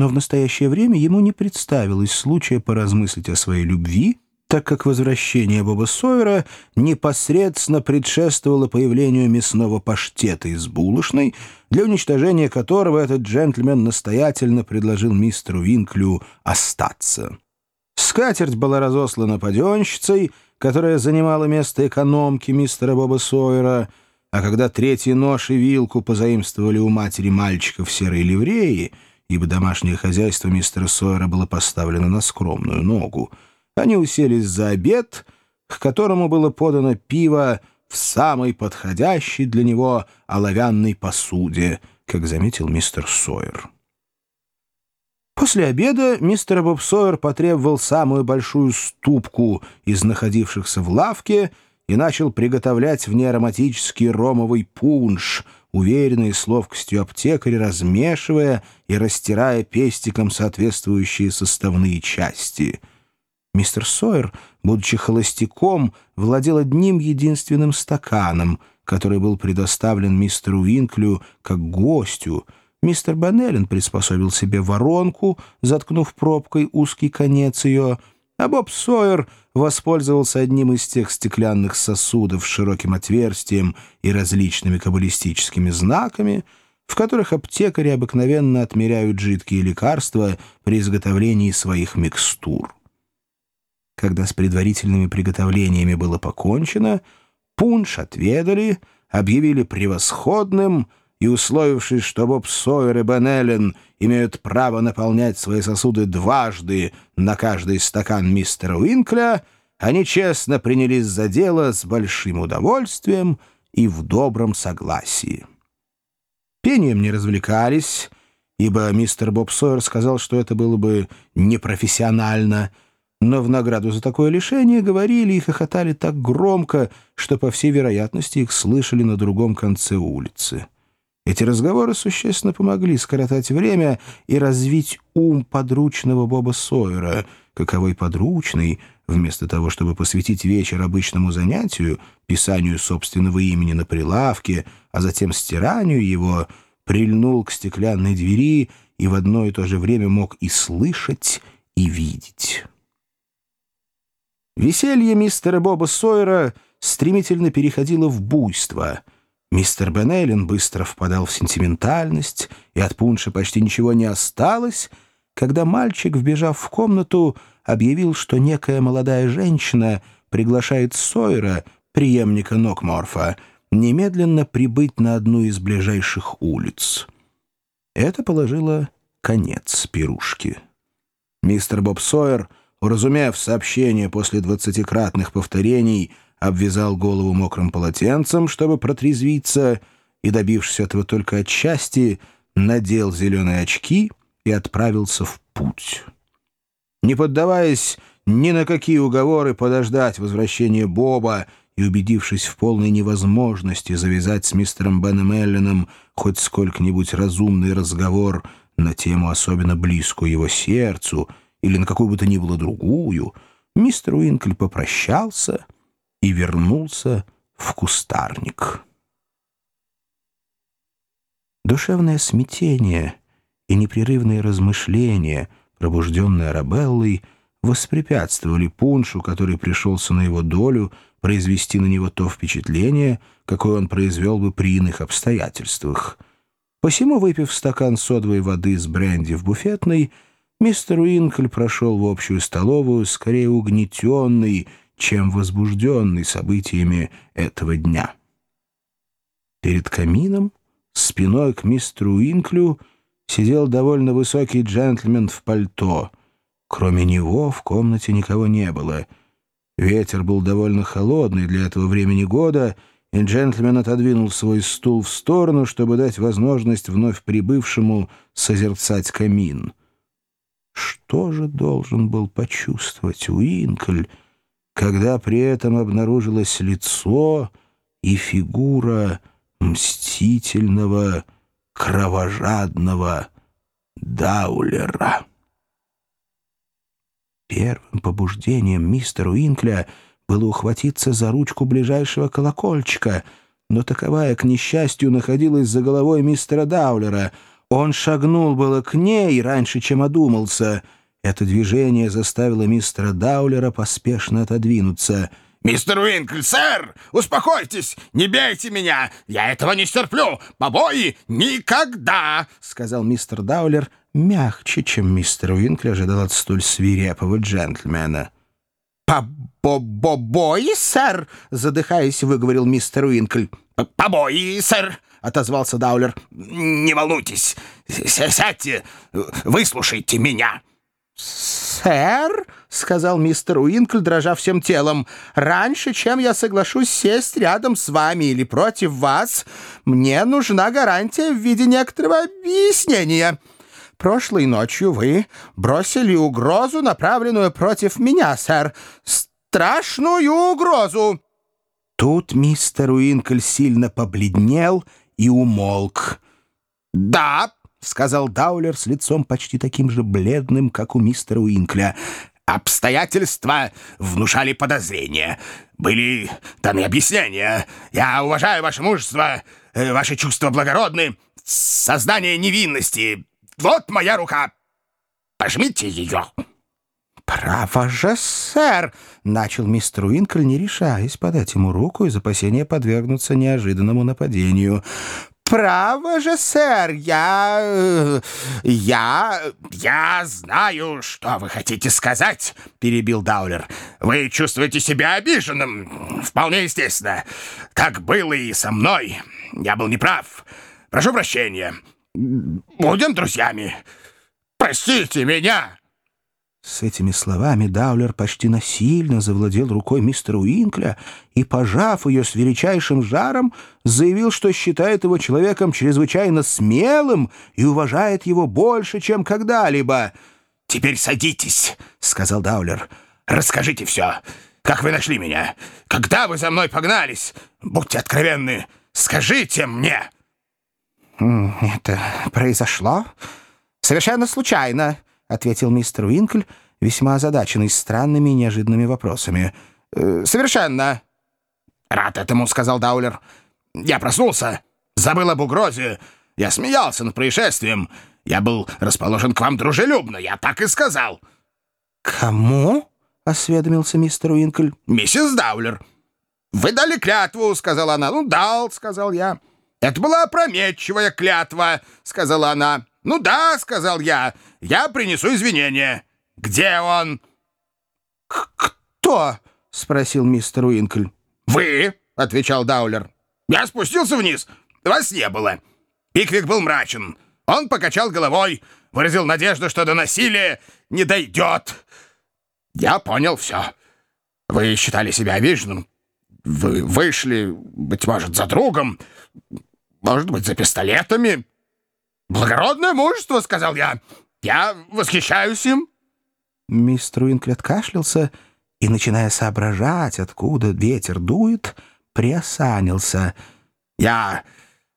Но в настоящее время ему не представилось случая поразмыслить о своей любви, так как возвращение Боба Сойера непосредственно предшествовало появлению мясного паштета из булочной, для уничтожения которого этот джентльмен настоятельно предложил мистеру Винклю остаться. Скатерть была разослана паденщицей, которая занимала место экономки мистера Боба Сойера, а когда третий нож и вилку позаимствовали у матери мальчика в серой ливреи, ибо домашнее хозяйство мистера Сойера было поставлено на скромную ногу, они уселись за обед, к которому было подано пиво в самой подходящей для него оловянной посуде, как заметил мистер Сойер. После обеда мистер Боб Сойер потребовал самую большую ступку из находившихся в лавке и начал приготовлять в ней ароматический ромовый пунш, уверенный с ловкостью аптекаря, размешивая и растирая пестиком соответствующие составные части. Мистер Сойер, будучи холостяком, владел одним единственным стаканом, который был предоставлен мистеру Винклю как гостю — Мистер Баннеллен приспособил себе воронку, заткнув пробкой узкий конец ее, а Боб Сойер воспользовался одним из тех стеклянных сосудов с широким отверстием и различными каббалистическими знаками, в которых аптекари обыкновенно отмеряют жидкие лекарства при изготовлении своих микстур. Когда с предварительными приготовлениями было покончено, пунш отведали, объявили превосходным — и, условившись, что Боб Сойер и Бен Эллен имеют право наполнять свои сосуды дважды на каждый стакан мистера Уинкля, они честно принялись за дело с большим удовольствием и в добром согласии. Пением не развлекались, ибо мистер Боб Сойер сказал, что это было бы непрофессионально, но в награду за такое лишение говорили и хохотали так громко, что, по всей вероятности, их слышали на другом конце улицы. Эти разговоры существенно помогли скоротать время и развить ум подручного Боба Сойера, каковой подручный, вместо того, чтобы посвятить вечер обычному занятию, писанию собственного имени на прилавке, а затем стиранию его, прильнул к стеклянной двери и в одно и то же время мог и слышать, и видеть. Веселье мистера Боба Сойера стремительно переходило в буйство — Мистер Беннеллин быстро впадал в сентиментальность, и от пунша почти ничего не осталось, когда мальчик, вбежав в комнату, объявил, что некая молодая женщина приглашает Сойера, преемника Нокморфа, немедленно прибыть на одну из ближайших улиц. Это положило конец пирушки. Мистер Боб Сойер, уразумев сообщение после двадцатикратных повторений, обвязал голову мокрым полотенцем, чтобы протрезвиться, и, добившись этого только отчасти, надел зеленые очки и отправился в путь. Не поддаваясь ни на какие уговоры подождать возвращения Боба и убедившись в полной невозможности завязать с мистером Беном Элленом хоть сколько-нибудь разумный разговор на тему особенно близкую его сердцу или на какую бы то ни было другую, мистер Уинкль попрощался — и вернулся в кустарник. Душевное смятение и непрерывные размышления, пробужденные Арабеллой, воспрепятствовали пуншу, который пришелся на его долю, произвести на него то впечатление, какое он произвел бы при иных обстоятельствах. Посему, выпив стакан содовой воды с бренди в буфетной, мистер Уинкль прошел в общую столовую, скорее угнетенный, чем возбужденный событиями этого дня. Перед камином, спиной к мистеру Уинклю, сидел довольно высокий джентльмен в пальто. Кроме него в комнате никого не было. Ветер был довольно холодный для этого времени года, и джентльмен отодвинул свой стул в сторону, чтобы дать возможность вновь прибывшему созерцать камин. Что же должен был почувствовать Уинкль, когда при этом обнаружилось лицо и фигура мстительного, кровожадного Даулера. Первым побуждением мистера Уинкля было ухватиться за ручку ближайшего колокольчика, но таковая, к несчастью, находилась за головой мистера Даулера. Он шагнул было к ней раньше, чем одумался. Это движение заставило мистера Даулера поспешно отодвинуться. «Мистер Уинкль, сэр, успокойтесь, не бейте меня, я этого не стерплю, побои никогда!» — сказал мистер Даулер мягче, чем мистер Уинкль ожидал от столь свирепого джентльмена. «Побои, сэр?» — задыхаясь, выговорил мистер Уинкль. «Побои, сэр!» — отозвался Даулер. «Не волнуйтесь, сядьте, выслушайте меня». «Сэр», — сказал мистер Уинкль, дрожа всем телом, — «раньше, чем я соглашусь сесть рядом с вами или против вас, мне нужна гарантия в виде некоторого объяснения. Прошлой ночью вы бросили угрозу, направленную против меня, сэр. Страшную угрозу!» Тут мистер Уинкль сильно побледнел и умолк. «Да», — сказал Даулер с лицом почти таким же бледным, как у мистера Уинкля. «Обстоятельства внушали подозрения. Были даны объяснения. Я уважаю ваше мужество, э, ваши чувства благородны, сознание невинности. Вот моя рука. Пожмите ее». «Право же, сэр!» — начал мистер Уинкль, не решаясь подать ему руку из опасения подвергнуться неожиданному нападению. «Право же, сэр, я... я... я знаю, что вы хотите сказать», — перебил Даулер. «Вы чувствуете себя обиженным. Вполне естественно. Так было и со мной. Я был неправ. Прошу прощения. Будем друзьями. Простите меня». С этими словами Даулер почти насильно завладел рукой мистера Уинкля и, пожав ее с величайшим жаром, заявил, что считает его человеком чрезвычайно смелым и уважает его больше, чем когда-либо. «Теперь садитесь», — сказал Даулер. «Расскажите все. Как вы нашли меня? Когда вы за мной погнались? Будьте откровенны. Скажите мне». «Это произошло совершенно случайно», — ответил мистер Уинкль, весьма озадаченный странными и неожиданными вопросами. «Э, «Совершенно!» «Рад этому», — сказал Даулер. «Я проснулся, забыл об угрозе. Я смеялся над происшествием. Я был расположен к вам дружелюбно, я так и сказал». «Кому?» — осведомился мистер Уинкль. «Миссис Даулер». «Вы дали клятву», — сказала она. «Ну, дал», — сказал я. «Это была опрометчивая клятва», — сказала она. «Ну да», — сказал я, — «я принесу извинения». «Где он?» «Кто?» — спросил мистер Уинкль. «Вы», — отвечал Даулер. «Я спустился вниз. Вас не было». Пиквик был мрачен. Он покачал головой, выразил надежду, что до насилия не дойдет. Я понял все. Вы считали себя обиженным. Вы вышли, быть может, за другом, может быть, за пистолетами. «Благородное мужество», — сказал я. «Я восхищаюсь им». Мистер Уинкли откашлялся и, начиная соображать, откуда ветер дует, приосанился. «Я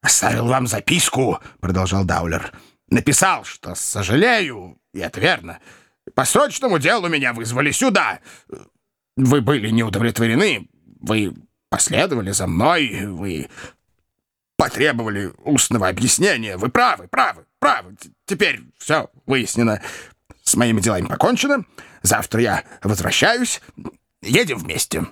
оставил вам записку», — продолжал Даулер. «Написал, что сожалею, и это верно. По срочному делу меня вызвали сюда. Вы были неудовлетворены, вы последовали за мной, вы потребовали устного объяснения. Вы правы, правы, правы. Теперь все выяснено. С моими делами покончено. Завтра я возвращаюсь. Едем вместе».